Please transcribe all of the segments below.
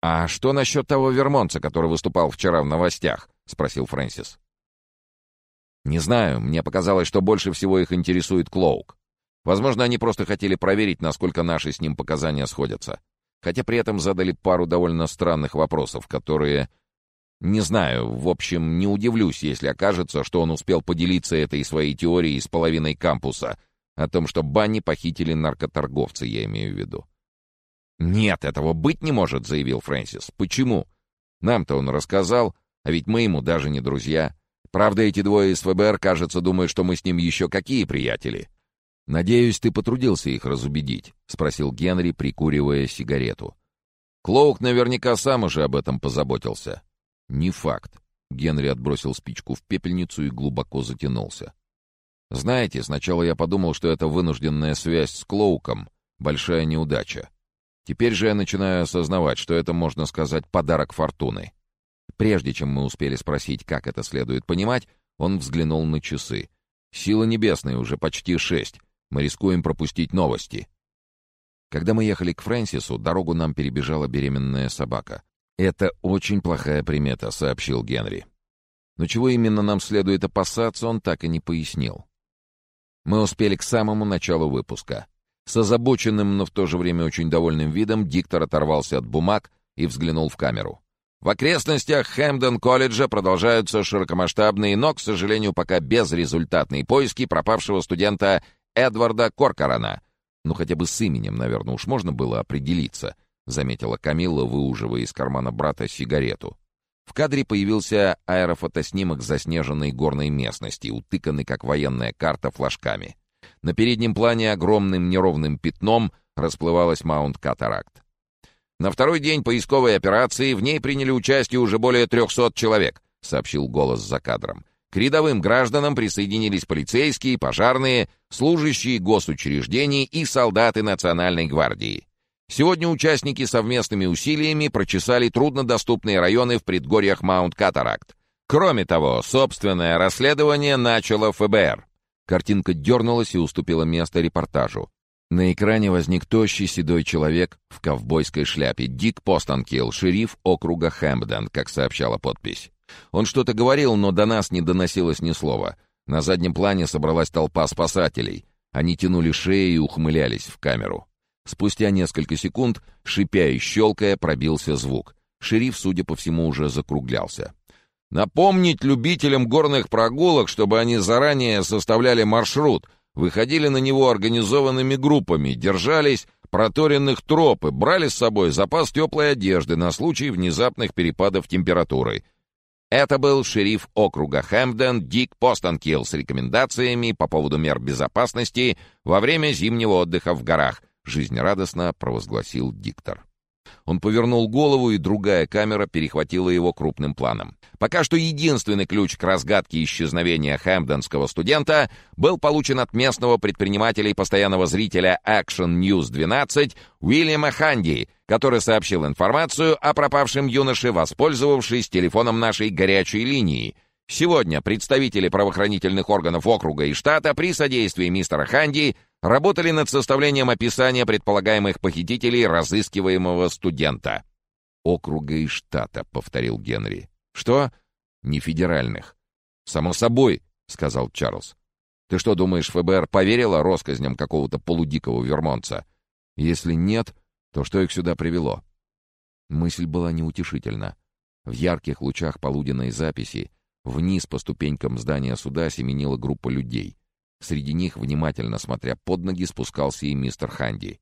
«А что насчет того вермонца, который выступал вчера в новостях?» — спросил Фрэнсис. «Не знаю, мне показалось, что больше всего их интересует Клоук. Возможно, они просто хотели проверить, насколько наши с ним показания сходятся. Хотя при этом задали пару довольно странных вопросов, которые... Не знаю, в общем, не удивлюсь, если окажется, что он успел поделиться этой своей теорией с половиной кампуса о том, что Банни похитили наркоторговцы, я имею в виду. «Нет, этого быть не может», — заявил Фрэнсис. «Почему? Нам-то он рассказал, а ведь мы ему даже не друзья. Правда, эти двое из ФБР, кажется, думают, что мы с ним еще какие приятели». «Надеюсь, ты потрудился их разубедить», — спросил Генри, прикуривая сигарету. «Клоук наверняка сам уже об этом позаботился». «Не факт». Генри отбросил спичку в пепельницу и глубоко затянулся. «Знаете, сначала я подумал, что это вынужденная связь с Клоуком — большая неудача. Теперь же я начинаю осознавать, что это, можно сказать, подарок фортуны. Прежде чем мы успели спросить, как это следует понимать, он взглянул на часы. «Сила небесная, уже почти шесть. Мы рискуем пропустить новости». Когда мы ехали к Фрэнсису, дорогу нам перебежала беременная собака. «Это очень плохая примета», — сообщил Генри. Но чего именно нам следует опасаться, он так и не пояснил. Мы успели к самому началу выпуска. С озабоченным, но в то же время очень довольным видом диктор оторвался от бумаг и взглянул в камеру. В окрестностях Хэмден-колледжа продолжаются широкомасштабные, но, к сожалению, пока безрезультатные поиски пропавшего студента Эдварда Коркорана. Ну, хотя бы с именем, наверное, уж можно было определиться, заметила Камилла, выуживая из кармана брата сигарету. В кадре появился аэрофотоснимок заснеженной горной местности, утыканный, как военная карта, флажками. На переднем плане огромным неровным пятном расплывалась Маунт-Катаракт. На второй день поисковой операции в ней приняли участие уже более 300 человек, сообщил голос за кадром. К рядовым гражданам присоединились полицейские, пожарные, служащие госучреждений и солдаты Национальной гвардии. Сегодня участники совместными усилиями прочесали труднодоступные районы в предгорьях Маунт-Катаракт. Кроме того, собственное расследование начало ФБР. Картинка дернулась и уступила место репортажу. На экране возник тощий седой человек в ковбойской шляпе. Дик Постанкилл, шериф округа Хэмпден, как сообщала подпись. Он что-то говорил, но до нас не доносилось ни слова. На заднем плане собралась толпа спасателей. Они тянули шеи и ухмылялись в камеру. Спустя несколько секунд, шипя и щелкая, пробился звук. Шериф, судя по всему, уже закруглялся. Напомнить любителям горных прогулок, чтобы они заранее составляли маршрут, выходили на него организованными группами, держались проторенных троп и брали с собой запас теплой одежды на случай внезапных перепадов температуры. Это был шериф округа Хэмпден Дик Постанкилл с рекомендациями по поводу мер безопасности во время зимнего отдыха в горах, жизнерадостно провозгласил диктор. Он повернул голову, и другая камера перехватила его крупным планом. Пока что единственный ключ к разгадке исчезновения хэмпдонского студента был получен от местного предпринимателя и постоянного зрителя Action News 12 Уильяма Ханди, который сообщил информацию о пропавшем юноше, воспользовавшись телефоном нашей горячей линии. Сегодня представители правоохранительных органов округа и штата при содействии мистера Ханди работали над составлением описания предполагаемых похитителей разыскиваемого студента. «Округа и штата», — повторил Генри. «Что?» «Не федеральных». «Само собой», — сказал Чарльз. «Ты что, думаешь, ФБР поверило россказням какого-то полудикого вермонца? Если нет, то что их сюда привело?» Мысль была неутешительна. В ярких лучах полуденной записи вниз по ступенькам здания суда семенила группа людей. Среди них, внимательно смотря под ноги, спускался и мистер Ханди.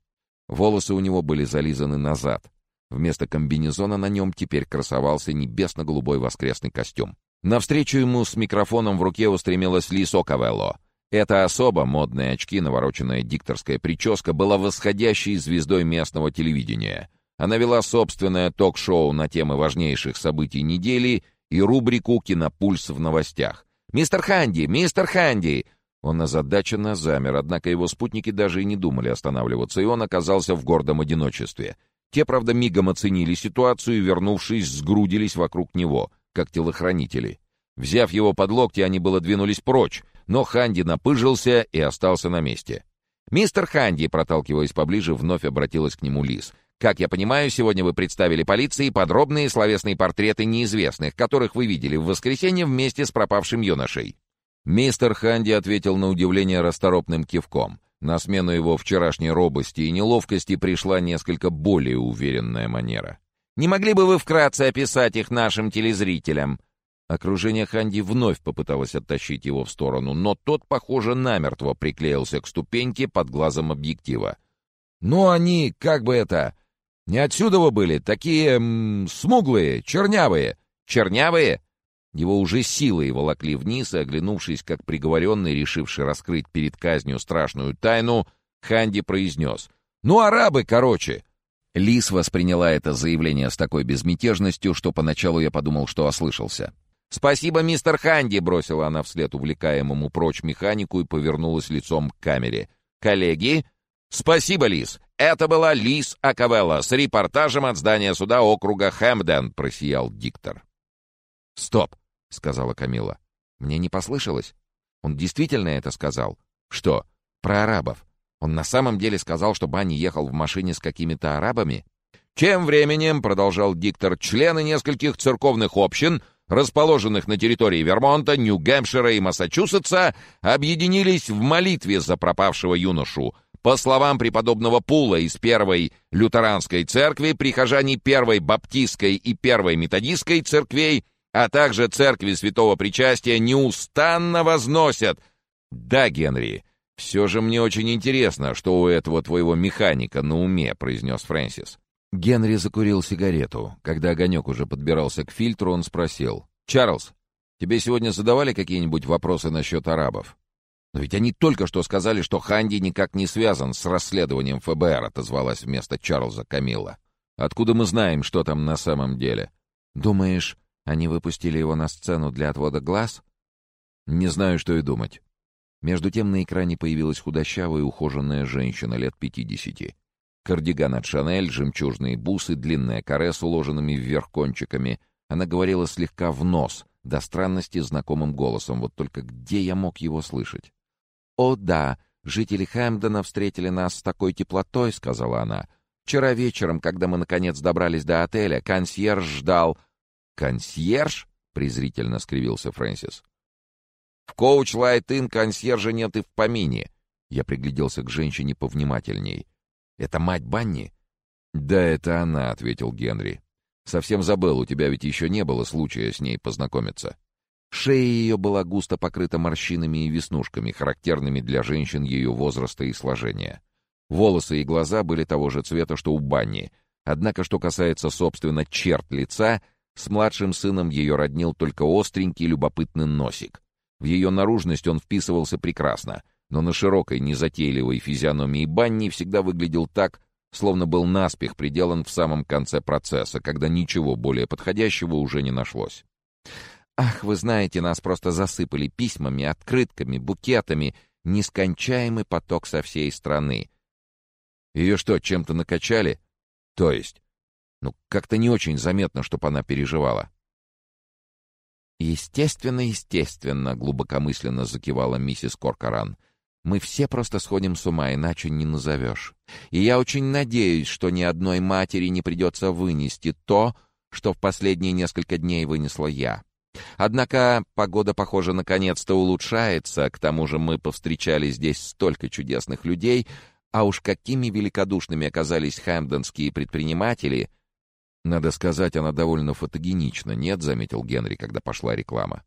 Волосы у него были зализаны назад. Вместо комбинезона на нем теперь красовался небесно-голубой воскресный костюм. Навстречу ему с микрофоном в руке устремилась Ли Сокавелло. Эта особа, модные очки, навороченная дикторская прическа, была восходящей звездой местного телевидения. Она вела собственное ток-шоу на темы важнейших событий недели и рубрику «Кинопульс в новостях». «Мистер Ханди! Мистер Ханди!» Он озадаченно замер, однако его спутники даже и не думали останавливаться, и он оказался в гордом одиночестве. Те, правда, мигом оценили ситуацию и, вернувшись, сгрудились вокруг него, как телохранители. Взяв его под локти, они было двинулись прочь, но Ханди напыжился и остался на месте. «Мистер Ханди», проталкиваясь поближе, вновь обратилась к нему Лис. Как я понимаю, сегодня вы представили полиции подробные словесные портреты неизвестных, которых вы видели в воскресенье вместе с пропавшим юношей». Мистер Ханди ответил на удивление расторопным кивком. На смену его вчерашней робости и неловкости пришла несколько более уверенная манера. «Не могли бы вы вкратце описать их нашим телезрителям?» Окружение Ханди вновь попыталось оттащить его в сторону, но тот, похоже, намертво приклеился к ступеньке под глазом объектива. «Ну, они, как бы это, не отсюда вы были, такие м, смуглые, чернявые. Чернявые? Его уже силой волокли вниз, и, оглянувшись, как приговоренный, решивший раскрыть перед казнью страшную тайну, Ханди произнес. «Ну, арабы, короче!» Лис восприняла это заявление с такой безмятежностью, что поначалу я подумал, что ослышался. «Спасибо, мистер Ханди!» — бросила она вслед увлекаемому прочь механику и повернулась лицом к камере. «Коллеги, «Спасибо, Лис. Это была Лис Акавелла с репортажем от здания суда округа Хэмден», — просиял диктор. «Стоп», — сказала Камила. «Мне не послышалось? Он действительно это сказал? Что? Про арабов? Он на самом деле сказал, что Банни ехал в машине с какими-то арабами?» Тем временем, — продолжал диктор, — члены нескольких церковных общин, расположенных на территории Вермонта, Нью-Гэмпшира и Массачусетса, объединились в молитве за пропавшего юношу — по словам преподобного Пула из Первой Лютеранской церкви, прихожане Первой Баптистской и Первой Методистской церквей, а также церкви Святого Причастия неустанно возносят. Да, Генри, все же мне очень интересно, что у этого твоего механика на уме, произнес Фрэнсис. Генри закурил сигарету. Когда огонек уже подбирался к фильтру, он спросил. «Чарльз, тебе сегодня задавали какие-нибудь вопросы насчет арабов?» «Но ведь они только что сказали, что Ханди никак не связан с расследованием ФБР», — отозвалась вместо Чарльза Камила. «Откуда мы знаем, что там на самом деле?» «Думаешь, они выпустили его на сцену для отвода глаз?» «Не знаю, что и думать». Между тем на экране появилась худощавая и ухоженная женщина лет пятидесяти. Кардиган от Шанель, жемчужные бусы, длинная каре с уложенными вверх кончиками. Она говорила слегка в нос, до странности знакомым голосом, вот только где я мог его слышать? «О да, жители Хэмпдена встретили нас с такой теплотой», — сказала она. «Вчера вечером, когда мы наконец добрались до отеля, консьерж ждал...» «Консьерж?» — презрительно скривился Фрэнсис. «В Коуч Лайт Ин консьержа нет и в помине». Я пригляделся к женщине повнимательней. «Это мать Банни?» «Да, это она», — ответил Генри. «Совсем забыл, у тебя ведь еще не было случая с ней познакомиться». Шея ее была густо покрыта морщинами и веснушками, характерными для женщин ее возраста и сложения. Волосы и глаза были того же цвета, что у Банни. Однако, что касается, собственно, черт лица, с младшим сыном ее роднил только остренький любопытный носик. В ее наружность он вписывался прекрасно, но на широкой, незатейливой физиономии Банни всегда выглядел так, словно был наспех приделан в самом конце процесса, когда ничего более подходящего уже не нашлось. Ах, вы знаете, нас просто засыпали письмами, открытками, букетами, нескончаемый поток со всей страны. Ее что, чем-то накачали? То есть? Ну, как-то не очень заметно, чтобы она переживала. Естественно, естественно, глубокомысленно закивала миссис Коркоран. Мы все просто сходим с ума, иначе не назовешь. И я очень надеюсь, что ни одной матери не придется вынести то, что в последние несколько дней вынесла я. Однако погода, похоже, наконец-то улучшается, к тому же мы повстречали здесь столько чудесных людей, а уж какими великодушными оказались хэмпдонские предприниматели. Надо сказать, она довольно фотогенична, нет, заметил Генри, когда пошла реклама.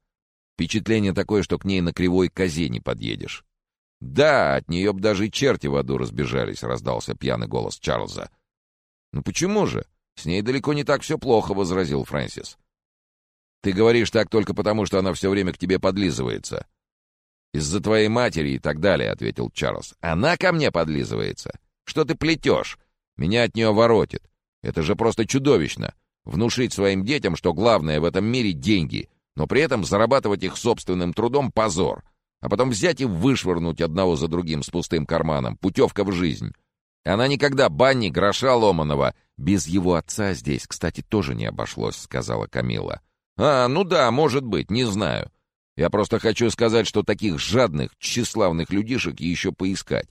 Впечатление такое, что к ней на кривой козе не подъедешь. «Да, от нее б даже и черти в аду разбежались», — раздался пьяный голос Чарльза. «Ну почему же? С ней далеко не так все плохо», — возразил Фрэнсис. Ты говоришь так только потому, что она все время к тебе подлизывается. Из-за твоей матери и так далее, — ответил Чарльз. Она ко мне подлизывается. Что ты плетешь? Меня от нее воротит. Это же просто чудовищно. Внушить своим детям, что главное в этом мире — деньги, но при этом зарабатывать их собственным трудом — позор. А потом взять и вышвырнуть одного за другим с пустым карманом. Путевка в жизнь. Она никогда Банни гроша ломаного. Без его отца здесь, кстати, тоже не обошлось, — сказала Камила. «А, ну да, может быть, не знаю. Я просто хочу сказать, что таких жадных, тщеславных людишек еще поискать.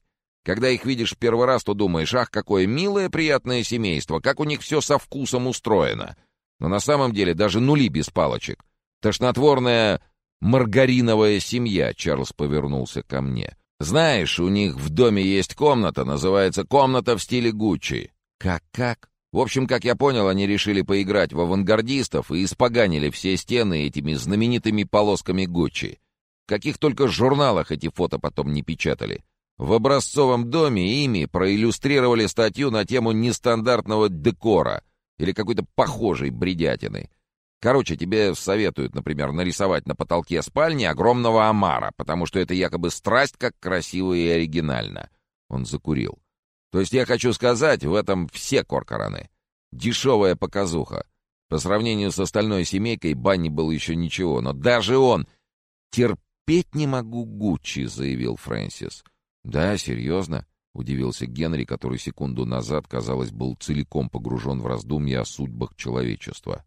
Когда их видишь первый раз, то думаешь, ах, какое милое, приятное семейство, как у них все со вкусом устроено. Но на самом деле даже нули без палочек. Тошнотворная маргариновая семья, Чарльз повернулся ко мне. Знаешь, у них в доме есть комната, называется «Комната в стиле Гуччи». Как-как? В общем, как я понял, они решили поиграть в авангардистов и испоганили все стены этими знаменитыми полосками Гуччи. В каких только журналах эти фото потом не печатали. В образцовом доме ими проиллюстрировали статью на тему нестандартного декора или какой-то похожей бредятины. Короче, тебе советуют, например, нарисовать на потолке спальни огромного омара, потому что это якобы страсть как красиво и оригинально. Он закурил. То есть я хочу сказать, в этом все коркораны. Дешевая показуха. По сравнению с остальной семейкой, Банни был еще ничего, но даже он... «Терпеть не могу Гуччи», — заявил Фрэнсис. «Да, серьезно?» — удивился Генри, который секунду назад, казалось, был целиком погружен в раздумья о судьбах человечества.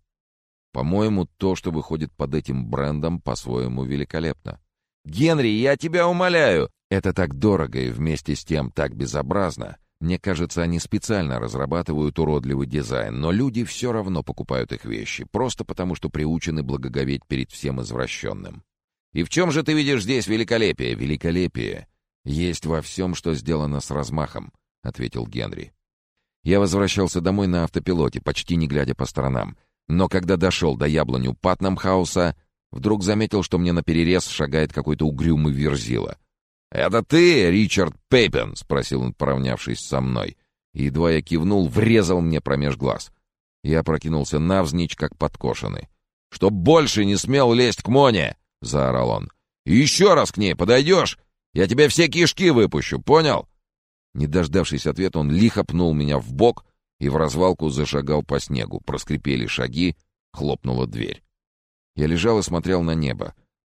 «По-моему, то, что выходит под этим брендом, по-своему великолепно». «Генри, я тебя умоляю!» «Это так дорого и вместе с тем так безобразно. Мне кажется, они специально разрабатывают уродливый дизайн, но люди все равно покупают их вещи, просто потому что приучены благоговеть перед всем извращенным. И в чем же ты видишь здесь великолепие? Великолепие есть во всем, что сделано с размахом, — ответил Генри. Я возвращался домой на автопилоте, почти не глядя по сторонам. Но когда дошел до яблоню Патнамхауса, вдруг заметил, что мне наперерез шагает какой-то угрюмый верзила — «Это ты, Ричард Пейпен?» — спросил он, поравнявшись со мной. И едва я кивнул, врезал мне промеж глаз. Я прокинулся навзничь, как подкошенный. «Чтоб больше не смел лезть к Моне!» — заорал он. «И еще раз к ней подойдешь, я тебе все кишки выпущу, понял?» Не дождавшись ответа, он лихо пнул меня в бок и в развалку зашагал по снегу. Проскрипели шаги, хлопнула дверь. Я лежал и смотрел на небо.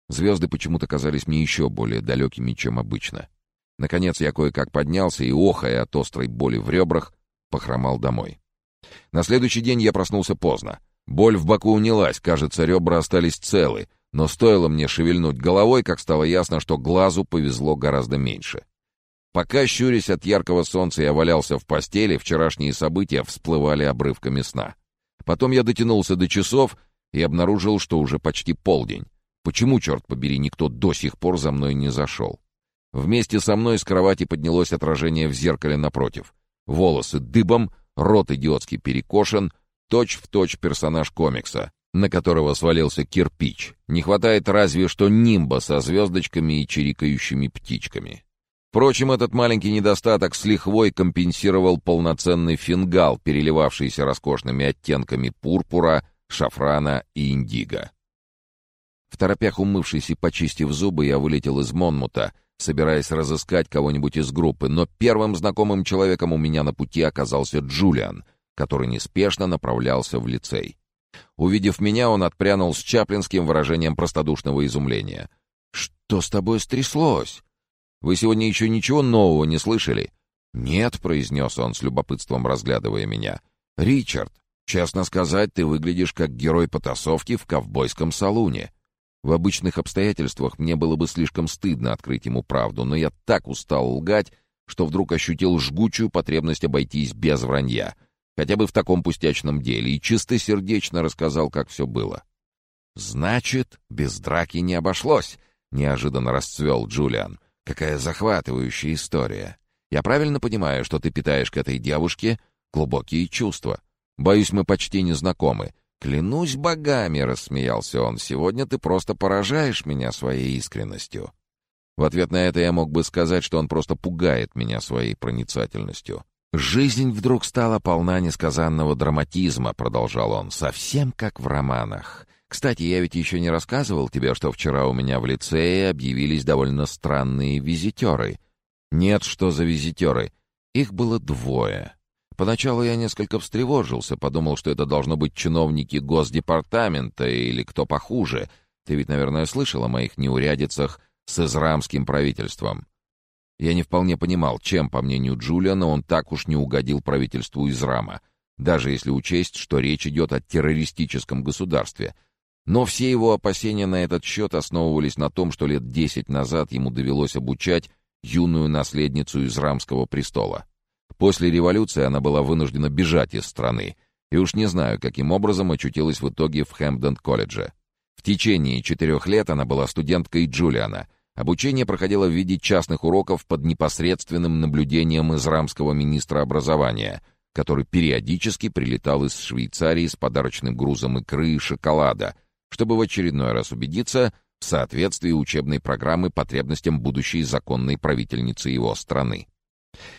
Звезды почему-то казались мне еще более далекими, чем обычно. Наконец я кое-как поднялся и, охая от острой боли в ребрах, похромал домой. На следующий день я проснулся поздно. Боль в боку унялась, кажется, ребра остались целы, но стоило мне шевельнуть головой, как стало ясно, что глазу повезло гораздо меньше. Пока, щурясь от яркого солнца, я валялся в постели, вчерашние события всплывали обрывками сна. Потом я дотянулся до часов и обнаружил, что уже почти полдень. Почему, черт побери, никто до сих пор за мной не зашел? Вместе со мной с кровати поднялось отражение в зеркале напротив. Волосы дыбом, рот идиотски перекошен, точь-в-точь точь персонаж комикса, на которого свалился кирпич. Не хватает разве что нимба со звездочками и чирикающими птичками. Впрочем, этот маленький недостаток с лихвой компенсировал полноценный фингал, переливавшийся роскошными оттенками пурпура, шафрана и индиго. В торопях умывшись и почистив зубы, я вылетел из Монмута, собираясь разыскать кого-нибудь из группы, но первым знакомым человеком у меня на пути оказался Джулиан, который неспешно направлялся в лицей. Увидев меня, он отпрянул с чаплинским выражением простодушного изумления. «Что с тобой стряслось? Вы сегодня еще ничего нового не слышали?» «Нет», — произнес он с любопытством, разглядывая меня. «Ричард, честно сказать, ты выглядишь как герой потасовки в ковбойском салуне. В обычных обстоятельствах мне было бы слишком стыдно открыть ему правду, но я так устал лгать, что вдруг ощутил жгучую потребность обойтись без вранья, хотя бы в таком пустячном деле, и чистосердечно рассказал, как все было. «Значит, без драки не обошлось», — неожиданно расцвел Джулиан. «Какая захватывающая история. Я правильно понимаю, что ты питаешь к этой девушке глубокие чувства? Боюсь, мы почти не знакомы. «Клянусь богами!» — рассмеялся он. «Сегодня ты просто поражаешь меня своей искренностью». В ответ на это я мог бы сказать, что он просто пугает меня своей проницательностью. «Жизнь вдруг стала полна несказанного драматизма», — продолжал он, — «совсем как в романах. Кстати, я ведь еще не рассказывал тебе, что вчера у меня в лицее объявились довольно странные визитеры». «Нет, что за визитеры?» Их было двое. Поначалу я несколько встревожился, подумал, что это должно быть чиновники Госдепартамента или кто похуже. Ты ведь, наверное, слышал о моих неурядицах с израмским правительством. Я не вполне понимал, чем, по мнению Джулиана, он так уж не угодил правительству Израма, даже если учесть, что речь идет о террористическом государстве. Но все его опасения на этот счет основывались на том, что лет десять назад ему довелось обучать юную наследницу Израмского престола. После революции она была вынуждена бежать из страны, и уж не знаю, каким образом очутилась в итоге в Хэмпден-колледже. В течение четырех лет она была студенткой Джулиана. Обучение проходило в виде частных уроков под непосредственным наблюдением израмского министра образования, который периодически прилетал из Швейцарии с подарочным грузом икры и шоколада, чтобы в очередной раз убедиться в соответствии учебной программы потребностям будущей законной правительницы его страны.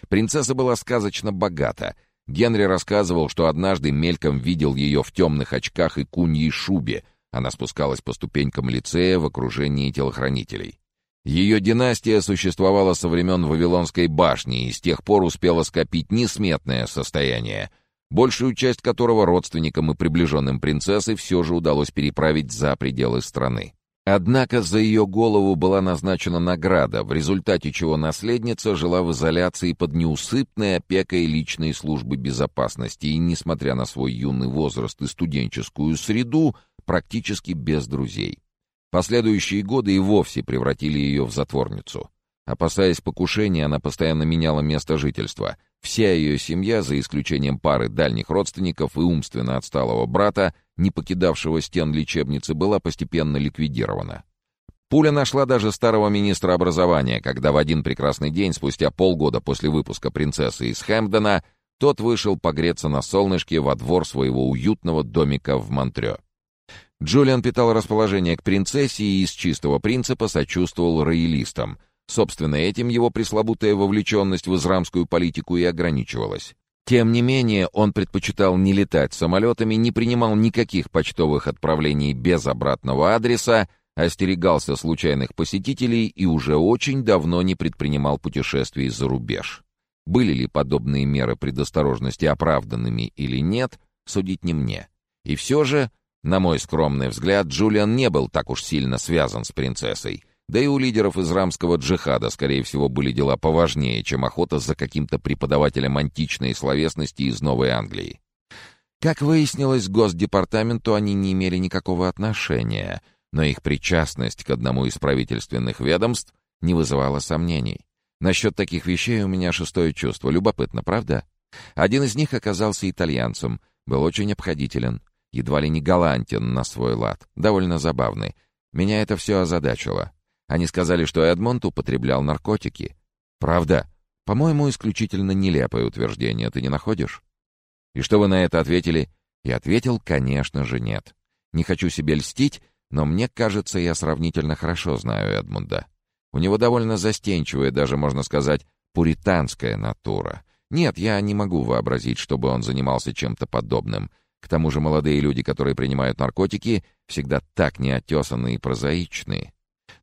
Принцесса была сказочно богата. Генри рассказывал, что однажды мельком видел ее в темных очках и куньей шубе. Она спускалась по ступенькам лицея в окружении телохранителей. Ее династия существовала со времен Вавилонской башни и с тех пор успела скопить несметное состояние, большую часть которого родственникам и приближенным принцессы все же удалось переправить за пределы страны. Однако за ее голову была назначена награда, в результате чего наследница жила в изоляции под неусыпной опекой личной службы безопасности и, несмотря на свой юный возраст и студенческую среду, практически без друзей. Последующие годы и вовсе превратили ее в затворницу. Опасаясь покушения, она постоянно меняла место жительства. Вся ее семья, за исключением пары дальних родственников и умственно отсталого брата, не покидавшего стен лечебницы, была постепенно ликвидирована. Пуля нашла даже старого министра образования, когда в один прекрасный день, спустя полгода после выпуска принцессы из Хэмпдена, тот вышел погреться на солнышке во двор своего уютного домика в Монтрё. Джулиан питал расположение к принцессе и из чистого принципа сочувствовал роялистам, Собственно, этим его пресловутая вовлеченность в израмскую политику и ограничивалась. Тем не менее, он предпочитал не летать самолетами, не принимал никаких почтовых отправлений без обратного адреса, остерегался случайных посетителей и уже очень давно не предпринимал путешествий за рубеж. Были ли подобные меры предосторожности оправданными или нет, судить не мне. И все же, на мой скромный взгляд, Джулиан не был так уж сильно связан с принцессой — да и у лидеров израмского джихада, скорее всего, были дела поважнее, чем охота за каким-то преподавателем античной словесности из Новой Англии. Как выяснилось, к Госдепартаменту они не имели никакого отношения, но их причастность к одному из правительственных ведомств не вызывала сомнений. Насчет таких вещей у меня шестое чувство. Любопытно, правда? Один из них оказался итальянцем, был очень обходителен, едва ли не галантен на свой лад, довольно забавный. Меня это все озадачило. Они сказали, что Эдмонд употреблял наркотики. Правда? По-моему, исключительно нелепое утверждение, ты не находишь? И что вы на это ответили? И ответил, конечно же, нет. Не хочу себе льстить, но мне кажется, я сравнительно хорошо знаю Эдмунда. У него довольно застенчивая, даже, можно сказать, пуританская натура. Нет, я не могу вообразить, чтобы он занимался чем-то подобным. К тому же молодые люди, которые принимают наркотики, всегда так неотесанные и прозаичные.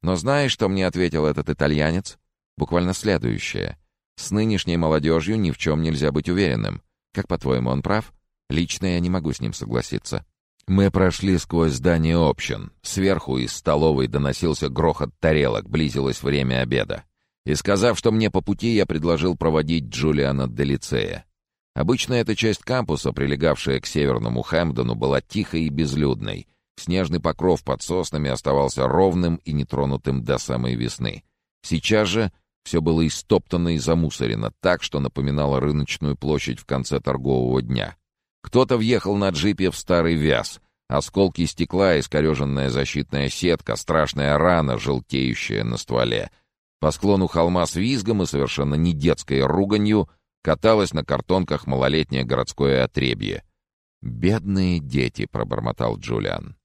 Но знаешь, что мне ответил этот итальянец? Буквально следующее. С нынешней молодежью ни в чем нельзя быть уверенным. Как, по-твоему, он прав? Лично я не могу с ним согласиться. Мы прошли сквозь здание общин. Сверху из столовой доносился грохот тарелок, близилось время обеда. И сказав, что мне по пути, я предложил проводить Джулиана до лицея. Обычно эта часть кампуса, прилегавшая к северному Хэмпдону, была тихой и безлюдной, Снежный покров под соснами оставался ровным и нетронутым до самой весны. Сейчас же все было истоптано и замусорено так, что напоминало рыночную площадь в конце торгового дня. Кто-то въехал на джипе в старый вяз. Осколки стекла, искореженная защитная сетка, страшная рана, желтеющая на стволе. По склону холма с визгом и совершенно не детской руганью каталось на картонках малолетнее городское отребье. «Бедные дети», — пробормотал Джулиан.